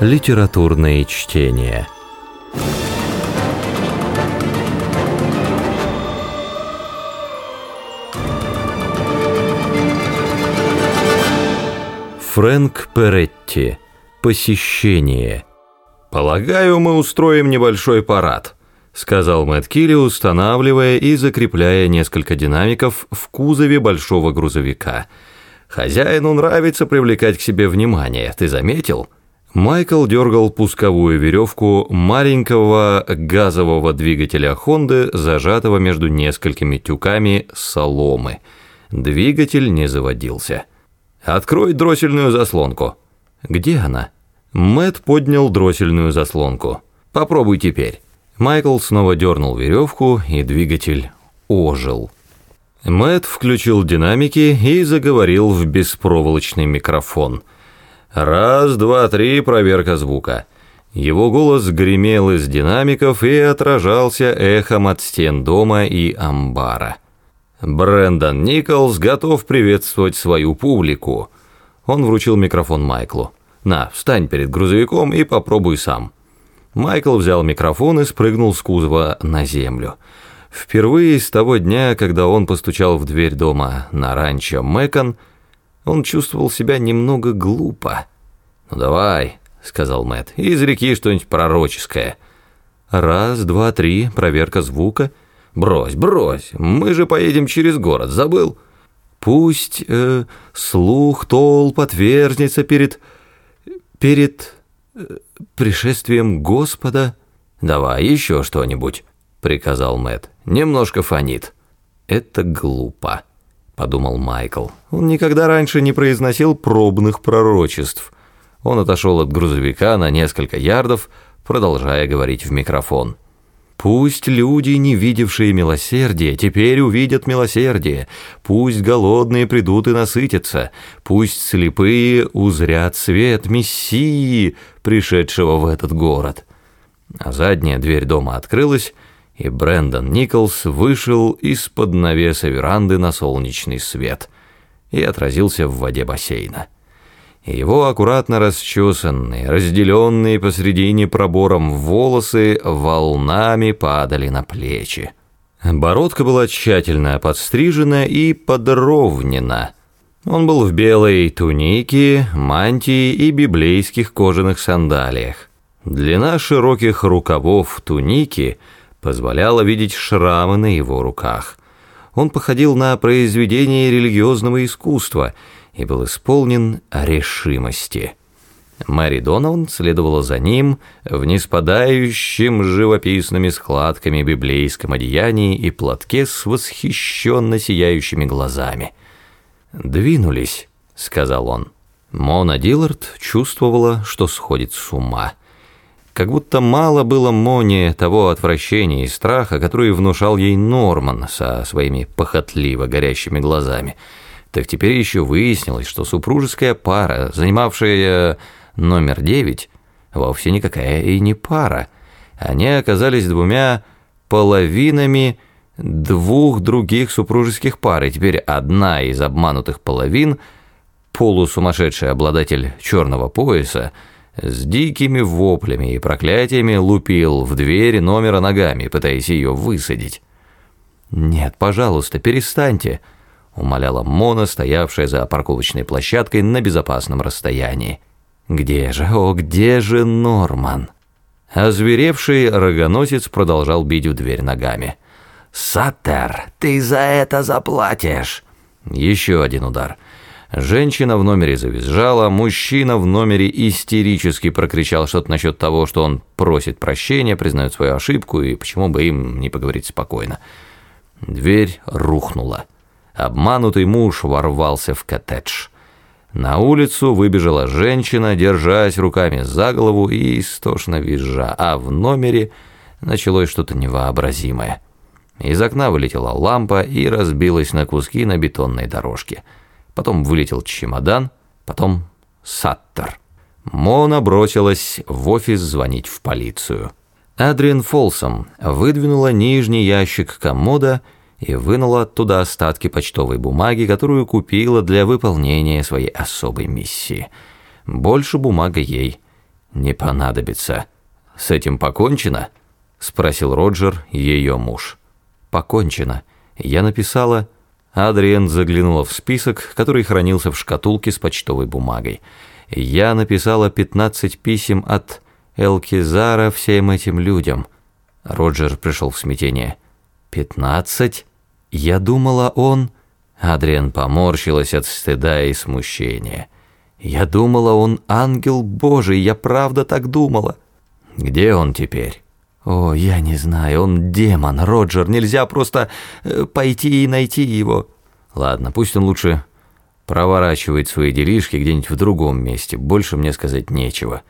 Литературные чтения. Фрэнк Перетти. Посещение. «Полагаю, мы устроим небольшой парад», — сказал Мэтт Килли, устанавливая и закрепляя несколько динамиков в кузове большого грузовика. «Хозяину нравится привлекать к себе внимание, ты заметил?» Майкл дергал пусковую веревку маленького газового двигателя Хонды, зажатого между несколькими тюками соломы. Двигатель не заводился. «Открой дроссельную заслонку». «Где она?» Мэт поднял дроссельную заслонку. «Попробуй теперь». Майкл снова дернул веревку, и двигатель ожил. Мэт включил динамики и заговорил в беспроволочный микрофон. «Раз, два, три, проверка звука». Его голос гремел из динамиков и отражался эхом от стен дома и амбара. Брэндон Николс готов приветствовать свою публику. Он вручил микрофон Майклу. «На, встань перед грузовиком и попробуй сам». Майкл взял микрофон и спрыгнул с кузова на землю. Впервые с того дня, когда он постучал в дверь дома на ранчо Мэкон, он чувствовал себя немного глупо. «Ну давай», — сказал Мэтт, — «изреки что-нибудь пророческое». «Раз, два, три, проверка звука». «Брось, брось, мы же поедем через город, забыл?» «Пусть э, слух толп отверзнется перед...» перед э, пришествием Господа. Давай еще что-нибудь, приказал Мэт. Немножко фонит. Это глупо, подумал Майкл. Он никогда раньше не произносил пробных пророчеств. Он отошел от грузовика на несколько ярдов, продолжая говорить в микрофон. Пусть люди, не видевшие милосердия, теперь увидят милосердие. Пусть голодные придут и насытятся. Пусть слепые узрят свет Мессии, пришедшего в этот город. А задняя дверь дома открылась, и Брэндон Николс вышел из-под навеса веранды на солнечный свет и отразился в воде бассейна. Его аккуратно расчесанные, разделенные посредине пробором волосы волнами падали на плечи. Бородка была тщательно подстрижена и подровнена. Он был в белой тунике, мантии и библейских кожаных сандалиях. Длина широких рукавов туники позволяла видеть шрамы на его руках. Он походил на произведение религиозного искусства – и был исполнен решимости. Мэри Донован следовала за ним в неспадающем живописными складками библейском одеянии и платке с восхищенно сияющими глазами. «Двинулись», — сказал он. Мона Диллард чувствовала, что сходит с ума. Как будто мало было Моне того отвращения и страха, который внушал ей Норман со своими похотливо горящими глазами — так теперь еще выяснилось, что супружеская пара, занимавшая номер девять, вовсе никакая и не пара. Они оказались двумя половинами двух других супружеских пар, и теперь одна из обманутых половин, полусумасшедший обладатель черного пояса, с дикими воплями и проклятиями лупил в дверь номера ногами, пытаясь ее высадить. «Нет, пожалуйста, перестаньте», умоляла Мона, стоявшая за парковочной площадкой на безопасном расстоянии. «Где же, о, где же Норман?» Озверевший рогоносец продолжал бить в дверь ногами. «Саттер, ты за это заплатишь!» Еще один удар. Женщина в номере завизжала, мужчина в номере истерически прокричал что-то насчет того, что он просит прощения, признает свою ошибку и почему бы им не поговорить спокойно. Дверь рухнула. Обманутый муж ворвался в коттедж. На улицу выбежала женщина, держась руками за голову и истошно визжа, а в номере началось что-то невообразимое. Из окна вылетела лампа и разбилась на куски на бетонной дорожке. Потом вылетел чемодан, потом Саттер. Мона бросилась в офис звонить в полицию. Адриан Фолсом выдвинула нижний ящик комода и, вынула оттуда остатки почтовой бумаги, которую купила для выполнения своей особой миссии. Больше бумага ей Не понадобится. С этим покончено? Спросил Роджер, ее муж. Покончено. Я написала... Адриен заглянула в список, который хранился в шкатулке с почтовой бумагой. Я написала 15 писем от Элкизара всем этим людям. Роджер пришел в смятение. «Пятнадцать? Я думала, он...» Адриан поморщилась от стыда и смущения. «Я думала, он ангел Божий, я правда так думала». «Где он теперь?» «О, я не знаю, он демон, Роджер, нельзя просто э, пойти и найти его». «Ладно, пусть он лучше проворачивает свои делишки где-нибудь в другом месте, больше мне сказать нечего».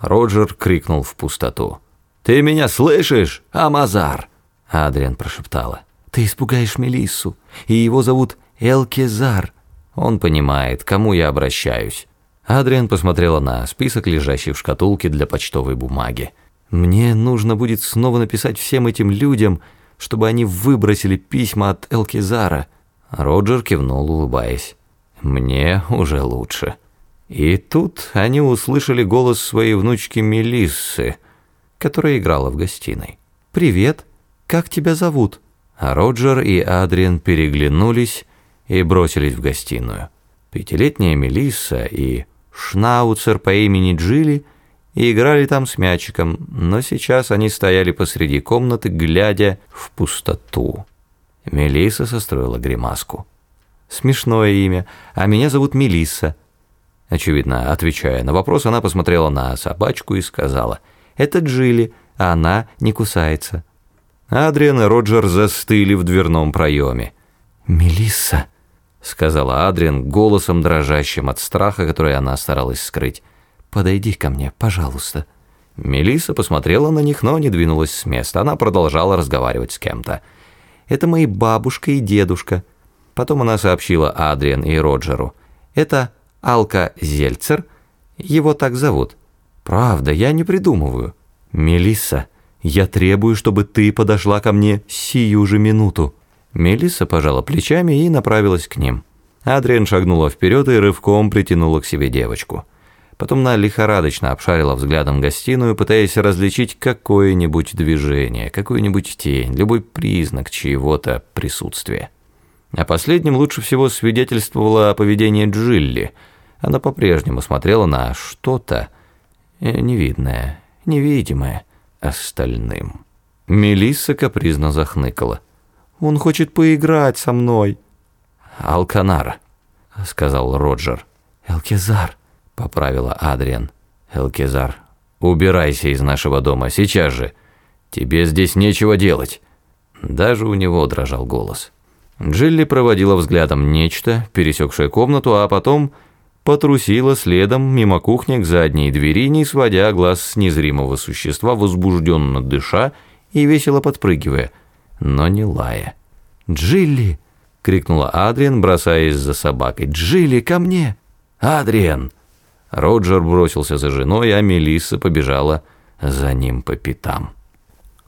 Роджер крикнул в пустоту. «Ты меня слышишь, Амазар?» Адриан прошептала. «Ты испугаешь Мелиссу, и его зовут Элкезар. Он понимает, к кому я обращаюсь». Адриан посмотрела на список, лежащий в шкатулке для почтовой бумаги. «Мне нужно будет снова написать всем этим людям, чтобы они выбросили письма от Элкизара». Роджер кивнул, улыбаясь. «Мне уже лучше». И тут они услышали голос своей внучки Мелиссы, которая играла в гостиной. «Привет, как тебя зовут?» Роджер и Адриан переглянулись и бросились в гостиную. Пятилетняя Мелисса и Шнауцер по имени Джилли играли там с мячиком, но сейчас они стояли посреди комнаты, глядя в пустоту. Мелисса состроила гримаску. «Смешное имя, а меня зовут Мелисса». Очевидно, отвечая на вопрос, она посмотрела на собачку и сказала, «Это Джилли, а она не кусается». Адриан и Роджер застыли в дверном проеме. «Мелисса», — сказала Адриан голосом дрожащим от страха, который она старалась скрыть, «подойди ко мне, пожалуйста». Мелисса посмотрела на них, но не двинулась с места. Она продолжала разговаривать с кем-то. «Это мои бабушка и дедушка». Потом она сообщила Адриан и Роджеру. «Это Алка Зельцер. Его так зовут». «Правда, я не придумываю». «Мелисса», я требую, чтобы ты подошла ко мне сию же минуту». Мелисса пожала плечами и направилась к ним. Адриан шагнула вперед и рывком притянула к себе девочку. Потом она лихорадочно обшарила взглядом гостиную, пытаясь различить какое-нибудь движение, какую-нибудь тень, любой признак чьего-то присутствия. А последним лучше всего свидетельствовало поведение Джилли. Она по-прежнему смотрела на что-то э, невидное, невидимое остальным. Мелисса капризно захныкала. «Он хочет поиграть со мной». «Алканара», — сказал Роджер. «Элкезар», — поправила Адриан. «Элкезар, убирайся из нашего дома сейчас же. Тебе здесь нечего делать». Даже у него дрожал голос. Джилли проводила взглядом нечто, пересекшее комнату, а потом потрусила следом мимо кухни к задней двери, не сводя глаз с незримого существа, возбужденно дыша и весело подпрыгивая, но не лая. «Джилли!» — крикнула Адриан, бросаясь за собакой. «Джилли, ко мне!» «Адриан!» Роджер бросился за женой, а Мелисса побежала за ним по пятам.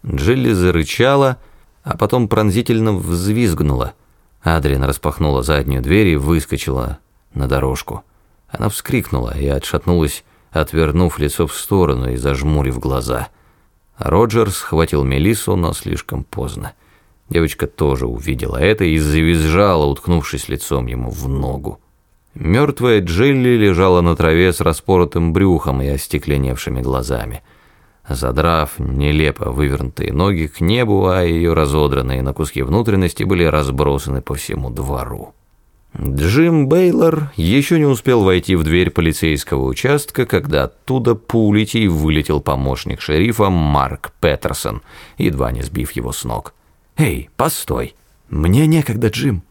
Джилли зарычала, а потом пронзительно взвизгнула. Адриан распахнула заднюю дверь и выскочила на дорожку. Она вскрикнула и отшатнулась, отвернув лицо в сторону и зажмурив глаза. Роджер схватил Мелиссу, но слишком поздно. Девочка тоже увидела это и завизжала, уткнувшись лицом ему в ногу. Мертвая Джилли лежала на траве с распоротым брюхом и остекленевшими глазами. Задрав нелепо вывернутые ноги к небу, а ее разодранные на куски внутренности были разбросаны по всему двору. Джим Бейлор еще не успел войти в дверь полицейского участка, когда оттуда пулетей вылетел помощник шерифа Марк Петерсон, едва не сбив его с ног. «Эй, постой! Мне некогда, Джим!»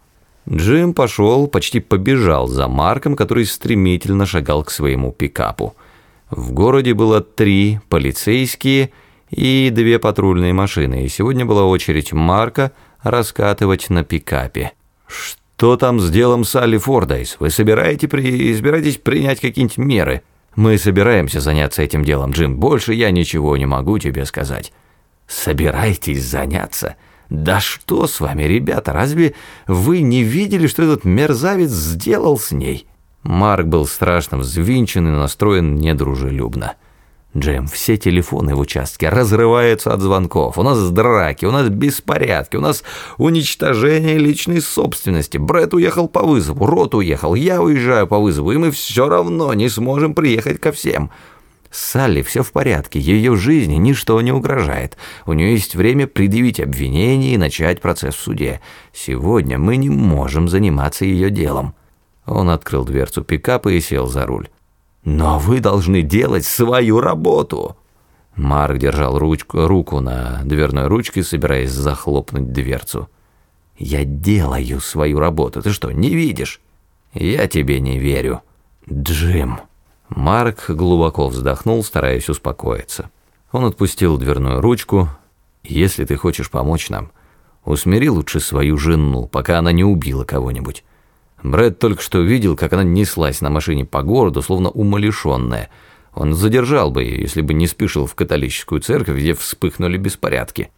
Джим пошел, почти побежал за Марком, который стремительно шагал к своему пикапу. В городе было три полицейские и две патрульные машины, и сегодня была очередь Марка раскатывать на пикапе. «Что?» Там с делом Салли Фордайс? Вы собираете при... собираетесь принять какие-нибудь меры? Мы собираемся заняться этим делом, Джим. Больше я ничего не могу тебе сказать. Собираетесь заняться? Да что с вами, ребята? Разве вы не видели, что этот мерзавец сделал с ней? Марк был страшно взвинчен и настроен недружелюбно. Джим, все телефоны в участке разрываются от звонков. У нас драки, у нас беспорядки, у нас уничтожение личной собственности. Брэд уехал по вызову, Рот уехал, я уезжаю по вызову, и мы все равно не сможем приехать ко всем. Салли все в порядке, ее жизни ничто не угрожает. У нее есть время предъявить обвинение и начать процесс в суде. Сегодня мы не можем заниматься ее делом. Он открыл дверцу пикапа и сел за руль. «Но вы должны делать свою работу!» Марк держал ручку, руку на дверной ручке, собираясь захлопнуть дверцу. «Я делаю свою работу, ты что, не видишь?» «Я тебе не верю». «Джим». Марк глубоко вздохнул, стараясь успокоиться. Он отпустил дверную ручку. «Если ты хочешь помочь нам, усмири лучше свою жену, пока она не убила кого-нибудь. Брэд только что видел, как она неслась на машине по городу, словно умалишенная. Он задержал бы ее, если бы не спешил в католическую церковь, где вспыхнули беспорядки.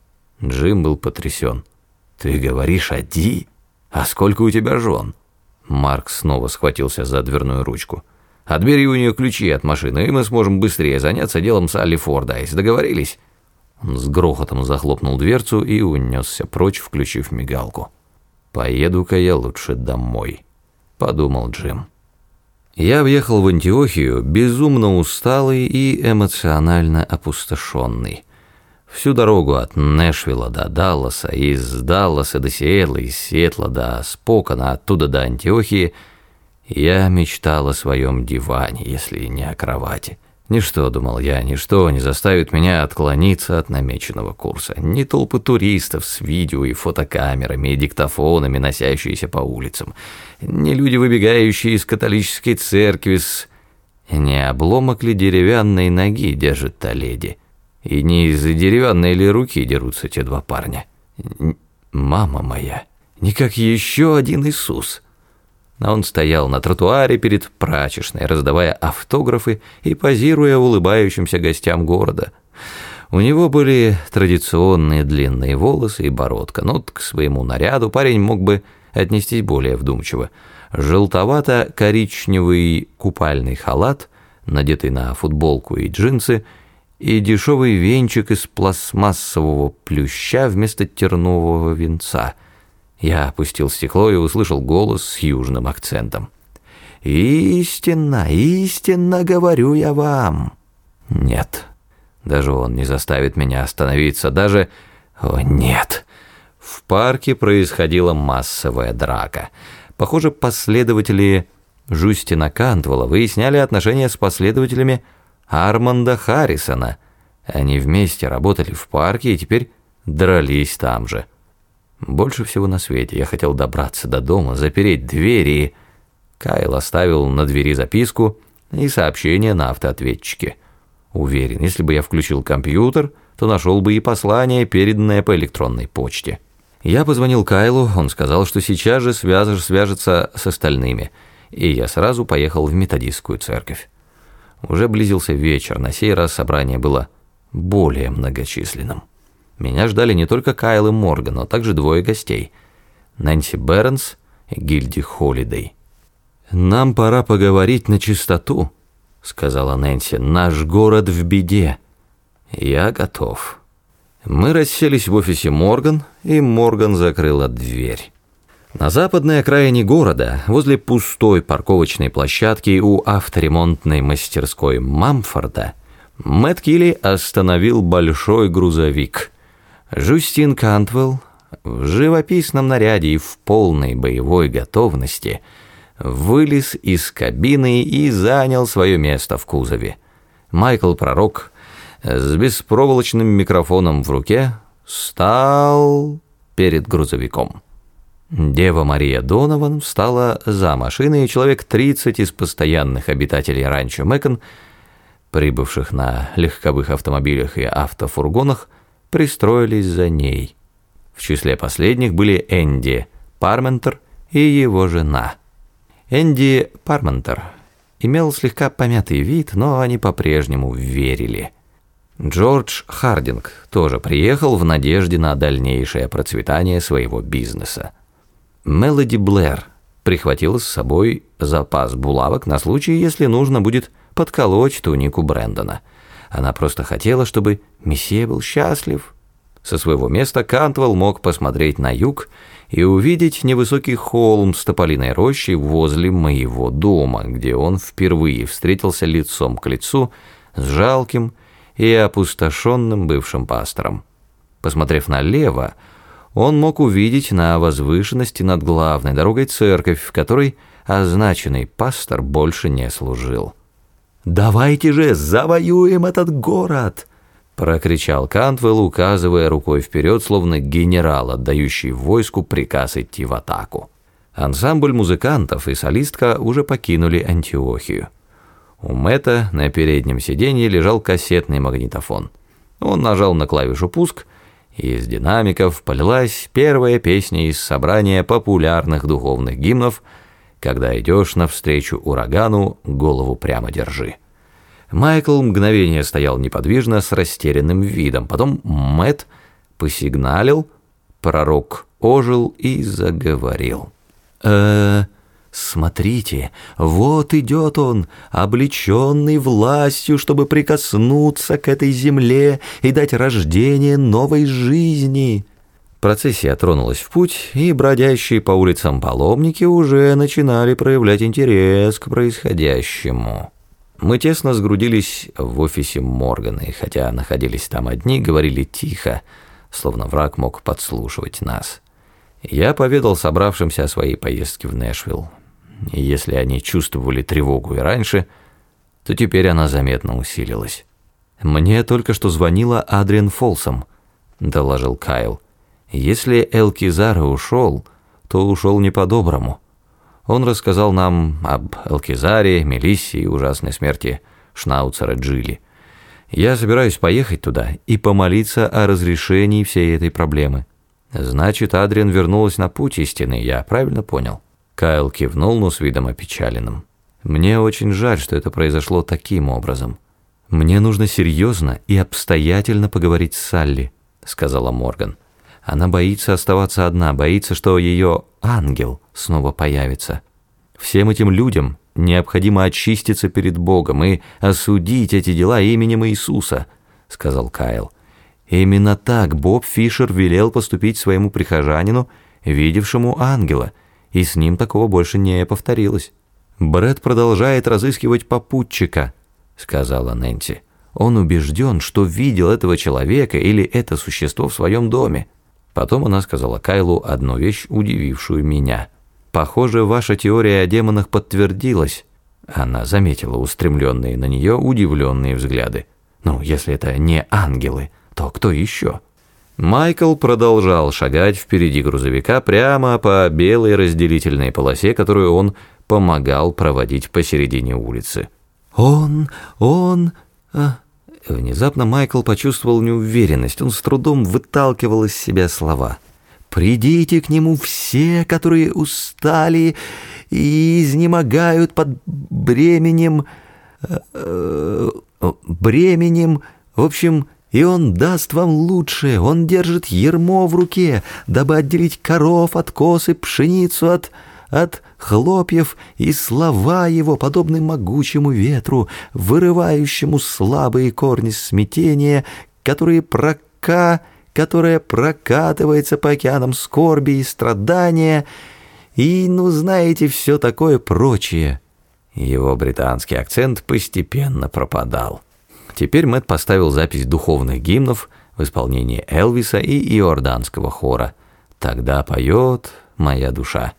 Джим был потрясен. «Ты говоришь о Ди? А сколько у тебя жен?» Марк снова схватился за дверную ручку. «Отбери у нее ключи от машины, и мы сможем быстрее заняться делом Салли Фордайс. Договорились?» Он с грохотом захлопнул дверцу и унесся прочь, включив мигалку. «Поеду-ка я лучше домой» подумал Джим. Я въехал в Антиохию безумно усталый и эмоционально опустошенный. Всю дорогу от Нэшвилла до Далласа, из Далласа до Сиэтла, из Сиэтла до Спокана, оттуда до Антиохии, я мечтал о своем диване, если не о кровати. Ничто, думал я, ничто не заставит меня отклониться от намеченного курса. Ни толпы туристов с видео и фотокамерами и диктофонами, носящиеся по улицам. Ни люди, выбегающие из католической церкви с... Не обломок ли деревянной ноги держит та леди? И не из-за деревянной ли руки дерутся те два парня? Мама моя, не как еще один Иисус. А он стоял на тротуаре перед прачечной, раздавая автографы и позируя улыбающимся гостям города. У него были традиционные длинные волосы и бородка, но к своему наряду парень мог бы отнестись более вдумчиво. Желтовато-коричневый купальный халат, надетый на футболку и джинсы, и дешевый венчик из пластмассового плюща вместо тернового венца – я опустил стекло и услышал голос с южным акцентом. «Истинно, истинно говорю я вам!» «Нет, даже он не заставит меня остановиться, даже...» «О, нет!» В парке происходила массовая драка. Похоже, последователи Жустина Кантвелла выясняли отношения с последователями Арманда Харрисона. Они вместе работали в парке и теперь дрались там же. Больше всего на свете я хотел добраться до дома, запереть двери. Кайл оставил на двери записку и сообщение на автоответчике. Уверен, если бы я включил компьютер, то нашел бы и послание, переданное по электронной почте. Я позвонил Кайлу, он сказал, что сейчас же свяжешь, свяжется с остальными, и я сразу поехал в методистскую церковь. Уже близился вечер, на сей раз собрание было более многочисленным. Меня ждали не только Кайл и Морган, но также двое гостей – Нэнси Бернс и Гильди Холидей. «Нам пора поговорить на чистоту», – сказала Нэнси. «Наш город в беде». «Я готов». Мы расселись в офисе Морган, и Морган закрыла дверь. На западной окраине города, возле пустой парковочной площадки у авторемонтной мастерской Мамфорда, Мэтт Килли остановил большой грузовик – Жустин Кантвелл в живописном наряде и в полной боевой готовности вылез из кабины и занял свое место в кузове. Майкл Пророк с беспроволочным микрофоном в руке стал перед грузовиком. Дева Мария Донован встала за машиной, и человек 30 из постоянных обитателей ранчо Мэкон, прибывших на легковых автомобилях и автофургонах, пристроились за ней. В числе последних были Энди Парментер и его жена. Энди Парментер имел слегка помятый вид, но они по-прежнему верили. Джордж Хардинг тоже приехал в надежде на дальнейшее процветание своего бизнеса. Мелоди Блэр прихватила с собой запас булавок на случай, если нужно будет подколоть тунику Брэндона – Она просто хотела, чтобы месье был счастлив. Со своего места Кантвелл мог посмотреть на юг и увидеть невысокий холм с тополиной рощей возле моего дома, где он впервые встретился лицом к лицу с жалким и опустошенным бывшим пастором. Посмотрев налево, он мог увидеть на возвышенности над главной дорогой церковь, в которой означенный пастор больше не служил. «Давайте же завоюем этот город!» прокричал Кантвелл, указывая рукой вперед, словно генерал, отдающий войску приказ идти в атаку. Ансамбль музыкантов и солистка уже покинули Антиохию. У Мэтта на переднем сиденье лежал кассетный магнитофон. Он нажал на клавишу «Пуск», и из динамиков полилась первая песня из собрания популярных духовных гимнов «Когда идешь навстречу урагану, голову прямо держи». Майкл мгновение стоял неподвижно с растерянным видом. Потом Мэт посигналил, пророк ожил и заговорил. э смотрите, вот идет он, облеченный властью, чтобы прикоснуться к этой земле и дать рождение новой жизни». Процессия тронулась в путь, и бродящие по улицам паломники уже начинали проявлять интерес к происходящему. Мы тесно сгрудились в офисе Моргана, и хотя находились там одни, говорили тихо, словно враг мог подслушивать нас. Я поведал собравшимся о своей поездке в Нэшвилл. И если они чувствовали тревогу и раньше, то теперь она заметно усилилась. «Мне только что звонила Адриан Фолсом», — доложил Кайл. «Если Элкизара ушел, то ушел не по-доброму». Он рассказал нам об Элкизаре, Мелиссе и ужасной смерти Шнауцера Джилли. Я собираюсь поехать туда и помолиться о разрешении всей этой проблемы. Значит, Адриан вернулась на путь истины, я правильно понял? Кайл кивнул, но с видом опечаленным. Мне очень жаль, что это произошло таким образом. Мне нужно серьезно и обстоятельно поговорить с Салли, сказала Морган. Она боится оставаться одна, боится, что ее ангел снова появится. Всем этим людям необходимо очиститься перед Богом и осудить эти дела именем Иисуса, сказал Кайл. Именно так Боб Фишер велел поступить своему прихожанину, видевшему ангела, и с ним такого больше не повторилось. Брэд продолжает разыскивать попутчика, сказала Нэнси. Он убежден, что видел этого человека или это существо в своем доме. Потом она сказала Кайлу одну вещь, удивившую меня. «Похоже, ваша теория о демонах подтвердилась». Она заметила устремленные на нее удивленные взгляды. «Ну, если это не ангелы, то кто еще?» Майкл продолжал шагать впереди грузовика прямо по белой разделительной полосе, которую он помогал проводить посередине улицы. «Он, он...» а, Внезапно Майкл почувствовал неуверенность, он с трудом выталкивал из себя слова. «Придите к нему все, которые устали и изнемогают под бременем... Э, э, бременем... В общем, и он даст вам лучшее, он держит ермо в руке, дабы отделить коров от косы, пшеницу от от хлопьев, и слова его, подобны могучему ветру, вырывающему слабые корни смятения, которые прока, которая прокатывается по океанам скорби и страдания, и, ну, знаете, все такое прочее. Его британский акцент постепенно пропадал. Теперь Мэтт поставил запись духовных гимнов в исполнении Элвиса и иорданского хора. «Тогда поет моя душа».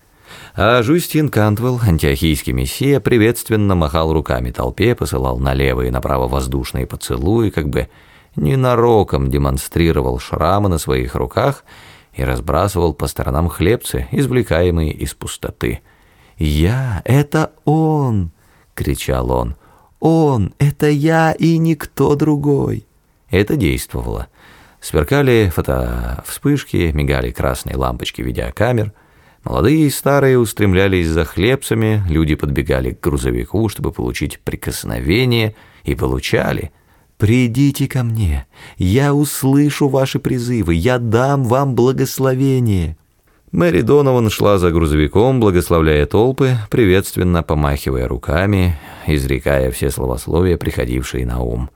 А Жустин Кантвелл, антиохийский мессия, приветственно махал руками толпе, посылал налево и направо воздушные поцелуи, как бы ненароком демонстрировал шрамы на своих руках и разбрасывал по сторонам хлебцы, извлекаемые из пустоты. «Я — это он!» — кричал он. «Он — это я и никто другой!» Это действовало. Сверкали фотовспышки, мигали красные лампочки видеокамер — Молодые и старые устремлялись за хлебцами, люди подбегали к грузовику, чтобы получить прикосновение, и получали. «Придите ко мне, я услышу ваши призывы, я дам вам благословение». Мэри Донован шла за грузовиком, благословляя толпы, приветственно помахивая руками, изрекая все словословия, приходившие на ум.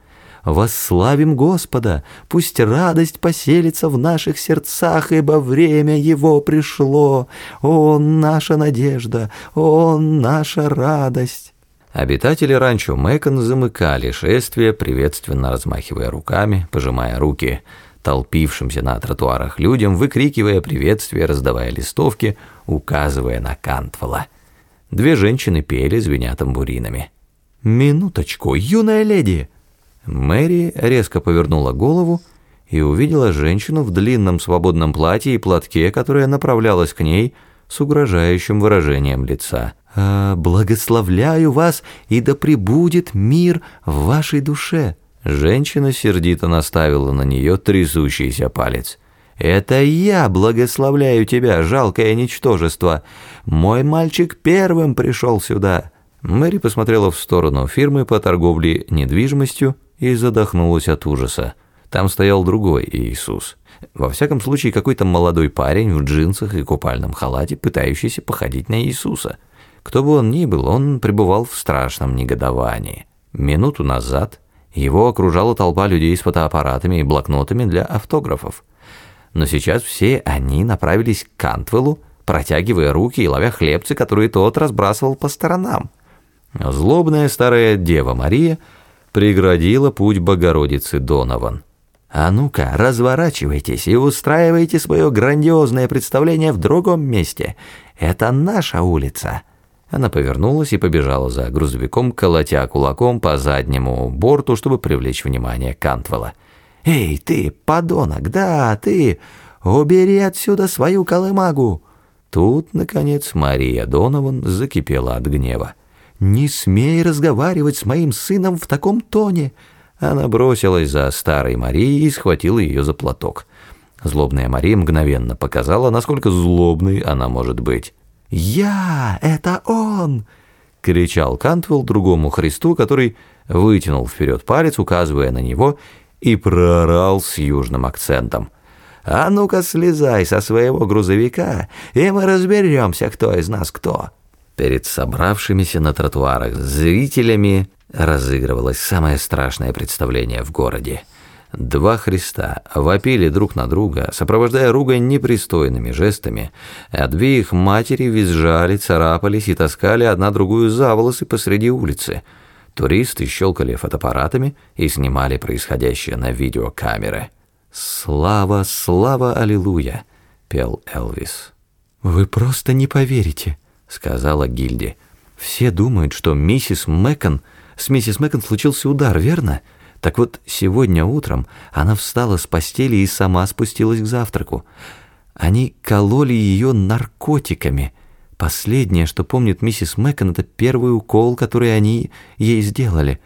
Восславим Господа, пусть радость поселится в наших сердцах, ибо время Его пришло. Он наша надежда, Он наша радость». Обитатели ранчо Мэкон замыкали шествие, приветственно размахивая руками, пожимая руки толпившимся на тротуарах людям, выкрикивая приветствия, раздавая листовки, указывая на Кантвелла. Две женщины пели, звеня тамбуринами. «Минуточку, юная леди!» Мэри резко повернула голову и увидела женщину в длинном свободном платье и платке, которая направлялась к ней с угрожающим выражением лица. «А, «Благословляю вас, и да пребудет мир в вашей душе». Женщина сердито наставила на нее трясущийся палец. «Это я благословляю тебя, жалкое ничтожество. Мой мальчик первым пришел сюда». Мэри посмотрела в сторону фирмы по торговле недвижимостью и задохнулась от ужаса. Там стоял другой Иисус. Во всяком случае, какой-то молодой парень в джинсах и купальном халате, пытающийся походить на Иисуса. Кто бы он ни был, он пребывал в страшном негодовании. Минуту назад его окружала толпа людей с фотоаппаратами и блокнотами для автографов. Но сейчас все они направились к Кантвеллу, протягивая руки и ловя хлебцы, которые тот разбрасывал по сторонам. Злобная старая Дева Мария преградила путь Богородицы Донован. «А ну-ка, разворачивайтесь и устраивайте свое грандиозное представление в другом месте. Это наша улица». Она повернулась и побежала за грузовиком, колотя кулаком по заднему борту, чтобы привлечь внимание Кантвелла. «Эй, ты, подонок, да, ты! Убери отсюда свою колымагу!» Тут, наконец, Мария Донован закипела от гнева. «Не смей разговаривать с моим сыном в таком тоне!» Она бросилась за старой Марией и схватила ее за платок. Злобная Мария мгновенно показала, насколько злобной она может быть. «Я! Это он!» — кричал Кантвелл другому Христу, который вытянул вперед палец, указывая на него, и проорал с южным акцентом. «А ну-ка слезай со своего грузовика, и мы разберемся, кто из нас кто». Перед собравшимися на тротуарах зрителями разыгрывалось самое страшное представление в городе — Два Христа вопили друг на друга, сопровождая ругань непристойными жестами, а две их матери визжали, царапались и таскали одна другую за волосы посреди улицы. Туристы щелкали фотоаппаратами и снимали происходящее на видеокамеры. «Слава, слава, аллилуйя!» — пел Элвис. «Вы просто не поверите», — сказала Гильди. «Все думают, что миссис Мэкон... С миссис Мэкон случился удар, верно?» Так вот, сегодня утром она встала с постели и сама спустилась к завтраку. Они кололи ее наркотиками. Последнее, что помнит миссис Мэкон, это первый укол, который они ей сделали.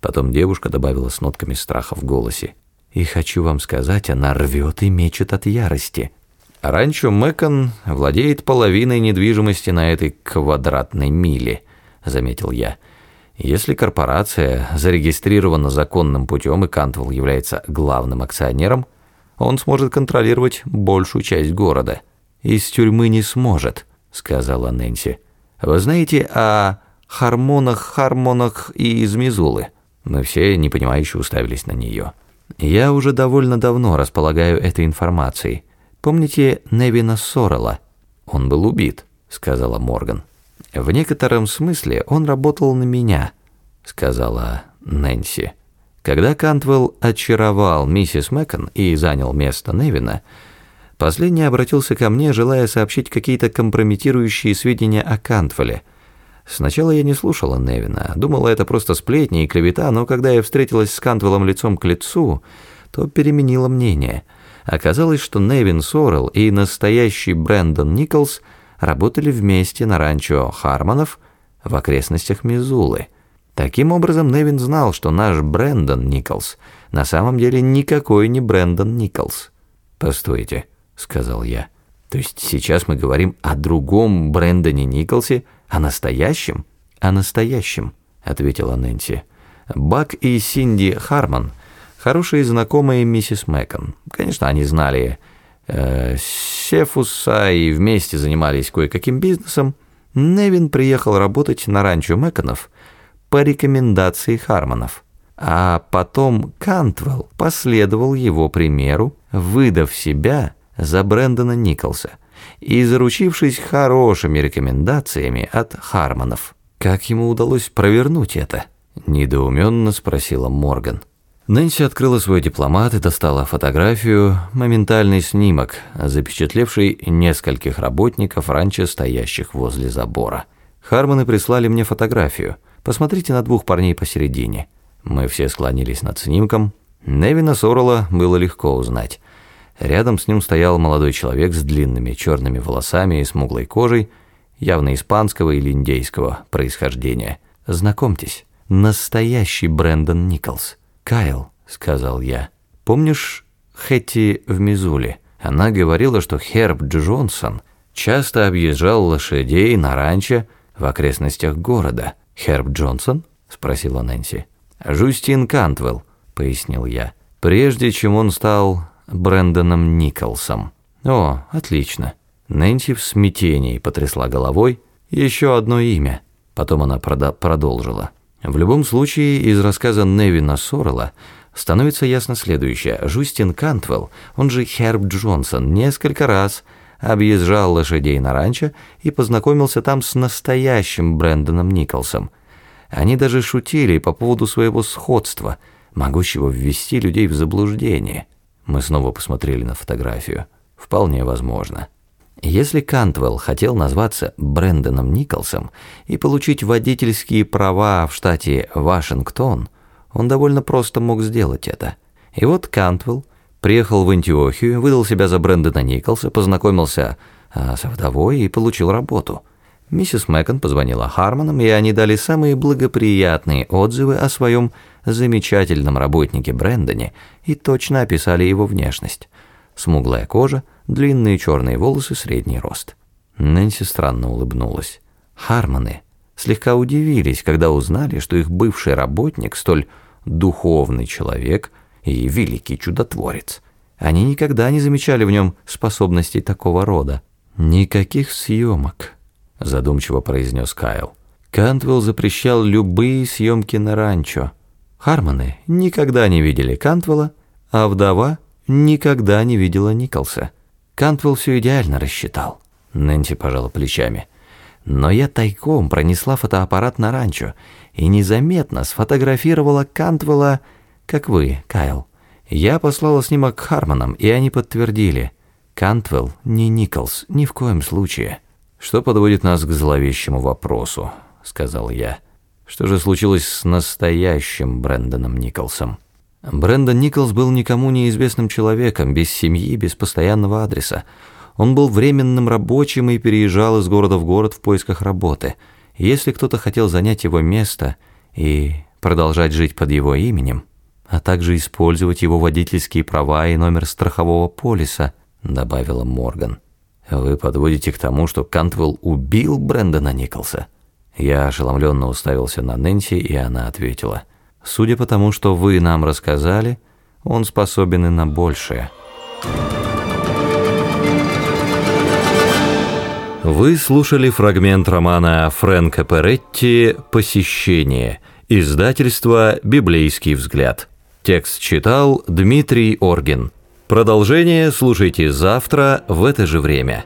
Потом девушка добавила с нотками страха в голосе. И хочу вам сказать, она рвет и мечет от ярости. Ранчо Мэкон владеет половиной недвижимости на этой квадратной миле, заметил я. Если корпорация зарегистрирована законным путем и Кантвелл является главным акционером, он сможет контролировать большую часть города. «Из тюрьмы не сможет», — сказала Нэнси. «Вы знаете о Хармонах, Хармонах и из Мизулы?» Мы все непонимающе уставились на нее. «Я уже довольно давно располагаю этой информацией. Помните Невина Соррелла?» «Он был убит», — сказала Морган. «В некотором смысле он работал на меня», — сказала Нэнси. Когда Кантвелл очаровал миссис Мэкон и занял место Невина, последний обратился ко мне, желая сообщить какие-то компрометирующие сведения о Кантвелле. Сначала я не слушала Невина, думала, это просто сплетни и клевета, но когда я встретилась с Кантвеллом лицом к лицу, то переменила мнение. Оказалось, что Невин Сорел и настоящий Брэндон Николс — работали вместе на ранчо Харманов в окрестностях Мизулы. Таким образом, Невин знал, что наш Брэндон Николс на самом деле никакой не Брэндон Николс. «Постойте», — сказал я. «То есть сейчас мы говорим о другом Брэндоне Николсе, о настоящем?» «О настоящем», — ответила Нэнси. «Бак и Синди Харман — хорошие знакомые миссис Мэкон. Конечно, они знали э, Сефуса и вместе занимались кое-каким бизнесом, Невин приехал работать на ранчо Мэконов по рекомендации Харманов. А потом Кантвелл последовал его примеру, выдав себя за Брэндона Николса и заручившись хорошими рекомендациями от Хармонов. Как ему удалось провернуть это? Недоуменно спросила Морган. Нэнси открыла свой дипломат и достала фотографию, моментальный снимок, запечатлевший нескольких работников ранчо стоящих возле забора. Хармоны прислали мне фотографию. Посмотрите на двух парней посередине. Мы все склонились над снимком. Невина Сорола было легко узнать. Рядом с ним стоял молодой человек с длинными черными волосами и смуглой кожей, явно испанского или индейского происхождения. Знакомьтесь, настоящий Брэндон Николс. «Кайл», — сказал я, — «помнишь Хэтти в Мизуле? Она говорила, что Херб Джонсон часто объезжал лошадей на ранчо в окрестностях города. Херб Джонсон?» — спросила Нэнси. «Жустин Кантвелл», — пояснил я, — «прежде чем он стал Брэндоном Николсом». «О, отлично». Нэнси в смятении потрясла головой. «Еще одно имя». Потом она продолжила. В любом случае, из рассказа Невина Соррелла становится ясно следующее. Жустин Кантвелл, он же Херб Джонсон, несколько раз объезжал лошадей на ранчо и познакомился там с настоящим Брэндоном Николсом. Они даже шутили по поводу своего сходства, могущего ввести людей в заблуждение. Мы снова посмотрели на фотографию. Вполне возможно. Если Кантвелл хотел назваться Брэндоном Николсом и получить водительские права в штате Вашингтон, он довольно просто мог сделать это. И вот Кантвелл приехал в Антиохию, выдал себя за Брэндона Николса, познакомился а, со вдовой и получил работу. Миссис Мэкон позвонила Хармонам, и они дали самые благоприятные отзывы о своем замечательном работнике Брэндоне и точно описали его внешность. Смуглая кожа – длинные черные волосы, средний рост. Нэнси странно улыбнулась. Хармоны слегка удивились, когда узнали, что их бывший работник столь духовный человек и великий чудотворец. Они никогда не замечали в нем способностей такого рода. «Никаких съемок», – задумчиво произнес Кайл. Кантвелл запрещал любые съемки на ранчо. Хармоны никогда не видели Кантвелла, а вдова никогда не видела Николса. Кантвелл все идеально рассчитал. Нэнси пожала плечами. Но я тайком пронесла фотоаппарат на ранчо и незаметно сфотографировала Кантвелла, как вы, Кайл. Я послала снимок Хармонам, и они подтвердили. Кантвелл не Николс, ни в коем случае. Что подводит нас к зловещему вопросу, сказал я. Что же случилось с настоящим Брэндоном Николсом? Брэндон Николс был никому неизвестным человеком, без семьи, без постоянного адреса. Он был временным рабочим и переезжал из города в город в поисках работы. Если кто-то хотел занять его место и продолжать жить под его именем, а также использовать его водительские права и номер страхового полиса, добавила Морган. Вы подводите к тому, что Кантвелл убил Брэндона Николса? Я ошеломленно уставился на Нэнси, и она ответила – Судя по тому, что вы нам рассказали, он способен и на большее. Вы слушали фрагмент романа Фрэнка Перетти «Посещение», издательство «Библейский взгляд». Текст читал Дмитрий Оргин. Продолжение слушайте завтра в это же время.